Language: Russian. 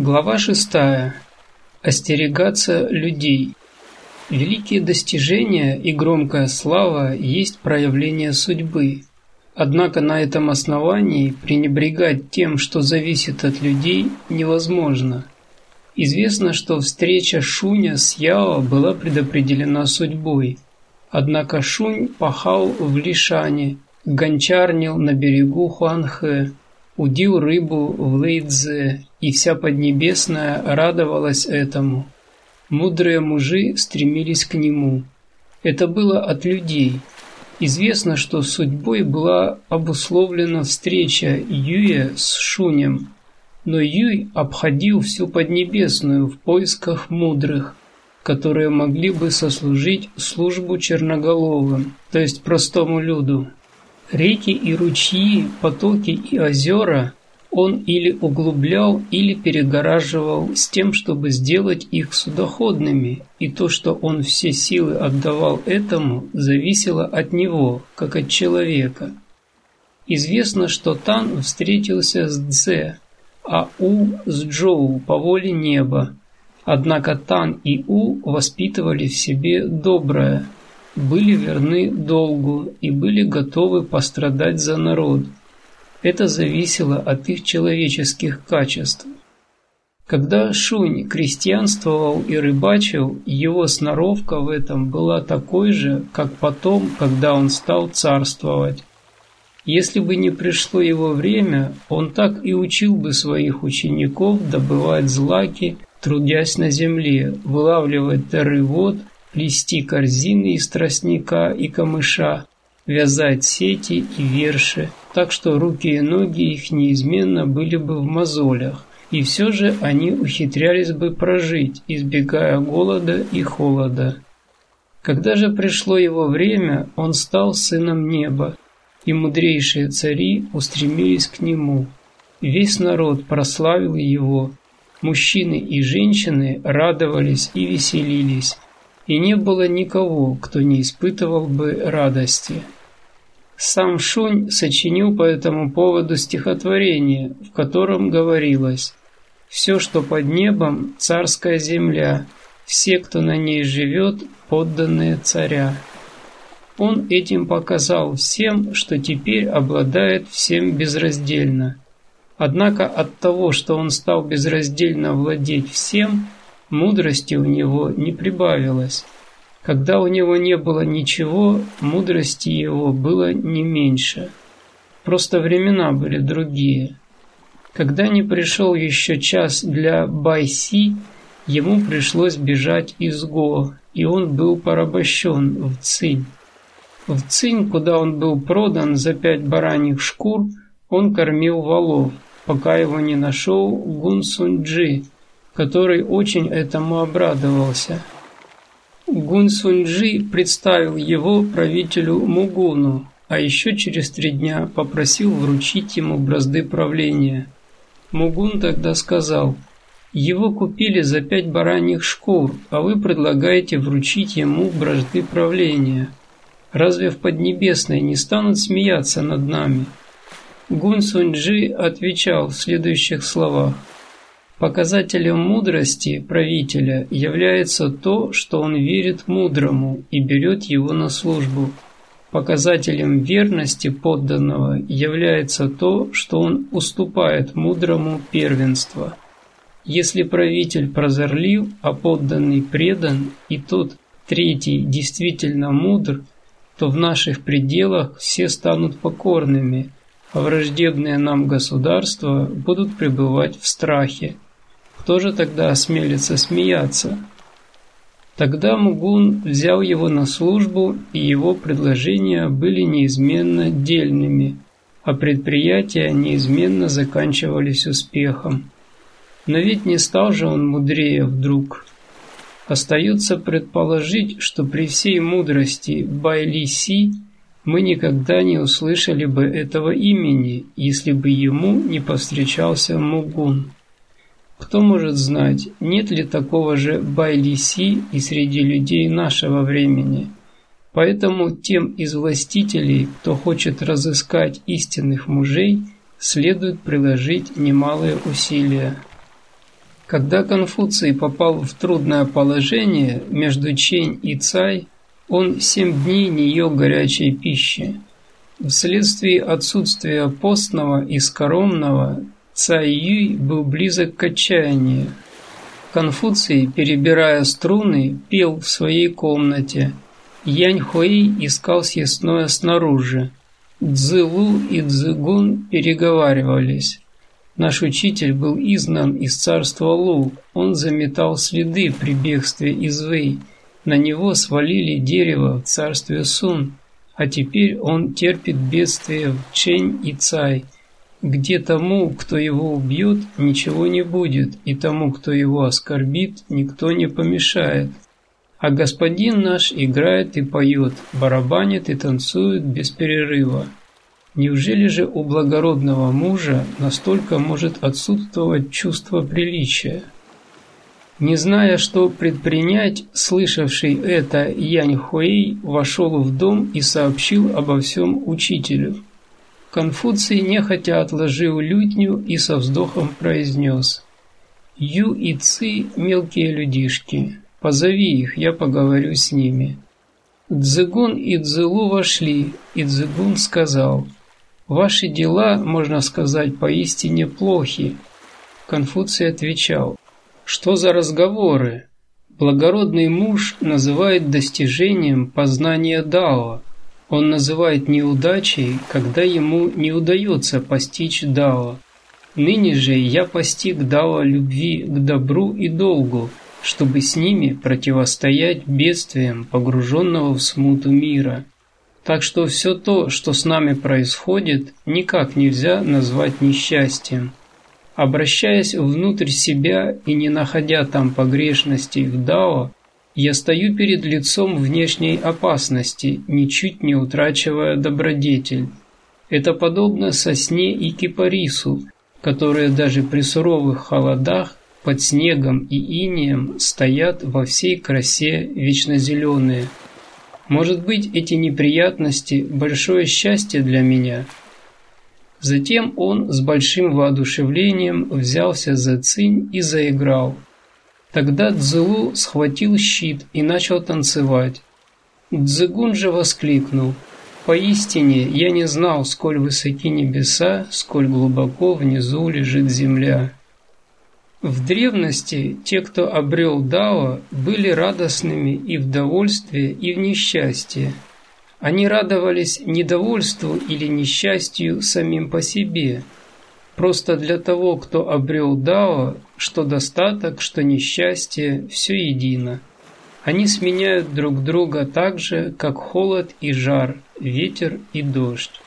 Глава шестая. Остерегаться людей. Великие достижения и громкая слава есть проявление судьбы. Однако на этом основании пренебрегать тем, что зависит от людей, невозможно. Известно, что встреча Шуня с Яо была предопределена судьбой. Однако Шунь пахал в Лишане, гончарнил на берегу Хуанхэ, удил рыбу в Лэйдзе, и вся Поднебесная радовалась этому. Мудрые мужи стремились к нему. Это было от людей. Известно, что судьбой была обусловлена встреча Юя с Шунем, но Юй обходил всю Поднебесную в поисках мудрых, которые могли бы сослужить службу черноголовым, то есть простому люду. Реки и ручьи, потоки и озера он или углублял, или перегораживал с тем, чтобы сделать их судоходными, и то, что он все силы отдавал этому, зависело от него, как от человека. Известно, что Тан встретился с Дзе, а У с Джоу по воле неба. Однако Тан и У воспитывали в себе доброе – были верны долгу и были готовы пострадать за народ. Это зависело от их человеческих качеств. Когда Шунь крестьянствовал и рыбачил, его сноровка в этом была такой же, как потом, когда он стал царствовать. Если бы не пришло его время, он так и учил бы своих учеников добывать злаки, трудясь на земле, вылавливать дары вод плести корзины из тростника и камыша, вязать сети и верши, так что руки и ноги их неизменно были бы в мозолях, и все же они ухитрялись бы прожить, избегая голода и холода. Когда же пришло его время, он стал сыном неба, и мудрейшие цари устремились к нему. Весь народ прославил его, мужчины и женщины радовались и веселились, и не было никого, кто не испытывал бы радости. Сам Шунь сочинил по этому поводу стихотворение, в котором говорилось «Все, что под небом, царская земля, все, кто на ней живет, подданные царя». Он этим показал всем, что теперь обладает всем безраздельно. Однако от того, что он стал безраздельно владеть всем – мудрости у него не прибавилось. Когда у него не было ничего, мудрости его было не меньше. Просто времена были другие. Когда не пришел еще час для Байси, ему пришлось бежать из Го, и он был порабощен в Цинь. В Цинь, куда он был продан за пять бараньих шкур, он кормил валов, пока его не нашел Гун Сунджи, который очень этому обрадовался. Гун Суньджи представил его правителю Мугуну, а еще через три дня попросил вручить ему бразды правления. Мугун тогда сказал, «Его купили за пять бараньих шкур, а вы предлагаете вручить ему бразды правления. Разве в Поднебесной не станут смеяться над нами?» Гун Суньджи отвечал в следующих словах, Показателем мудрости правителя является то, что он верит мудрому и берет его на службу. Показателем верности подданного является то, что он уступает мудрому первенство. Если правитель прозорлив, а подданный предан, и тот третий действительно мудр, то в наших пределах все станут покорными, а враждебные нам государства будут пребывать в страхе. Кто же тогда осмелится смеяться? Тогда Мугун взял его на службу, и его предложения были неизменно дельными, а предприятия неизменно заканчивались успехом. Но ведь не стал же он мудрее вдруг. Остается предположить, что при всей мудрости Байли Си мы никогда не услышали бы этого имени, если бы ему не повстречался Мугун. Кто может знать, нет ли такого же Байлиси и среди людей нашего времени? Поэтому тем из властителей, кто хочет разыскать истинных мужей, следует приложить немалые усилия. Когда Конфуций попал в трудное положение между Чень и Цай, он семь дней не ел горячей пищи. Вследствие отсутствия постного и скоромного Цай Юй был близок к отчаянию. Конфуций, перебирая струны, пел в своей комнате. Янь Хуэй искал съестное снаружи. Цзылу и Цзыгун переговаривались. Наш учитель был изгнан из царства Лу. Он заметал следы при бегстве из Вэй. На него свалили дерево в царстве Сун. А теперь он терпит бедствие в Чень и Цай, где тому, кто его убьет, ничего не будет, и тому, кто его оскорбит, никто не помешает. А господин наш играет и поет, барабанит и танцует без перерыва. Неужели же у благородного мужа настолько может отсутствовать чувство приличия? Не зная, что предпринять, слышавший это Янь Хуэй вошел в дом и сообщил обо всем учителю. Конфуций нехотя отложил лютню и со вздохом произнес «Ю и Ци – мелкие людишки, позови их, я поговорю с ними». Цзыгун и Цзылу вошли, и Цзыгун сказал – Ваши дела, можно сказать, поистине плохи. Конфуций отвечал, что за разговоры? Благородный муж называет достижением познания Дао. Он называет неудачей, когда ему не удается постичь Дао. Ныне же я постиг Дао любви к добру и долгу, чтобы с ними противостоять бедствиям погруженного в смуту мира. Так что все то, что с нами происходит, никак нельзя назвать несчастьем. Обращаясь внутрь себя и не находя там погрешностей в Дао, я стою перед лицом внешней опасности, ничуть не утрачивая добродетель. Это подобно сосне и кипарису, которые даже при суровых холодах под снегом и инеем стоят во всей красе вечно зеленые – может быть, эти неприятности – большое счастье для меня. Затем он с большим воодушевлением взялся за цинь и заиграл. Тогда Цзылу схватил щит и начал танцевать. Цзыгун же воскликнул. «Поистине я не знал, сколь высоки небеса, сколь глубоко внизу лежит земля». В древности те, кто обрел Дао, были радостными и в довольстве, и в несчастье. Они радовались недовольству или несчастью самим по себе. Просто для того, кто обрел Дао, что достаток, что несчастье, все едино. Они сменяют друг друга так же, как холод и жар, ветер и дождь.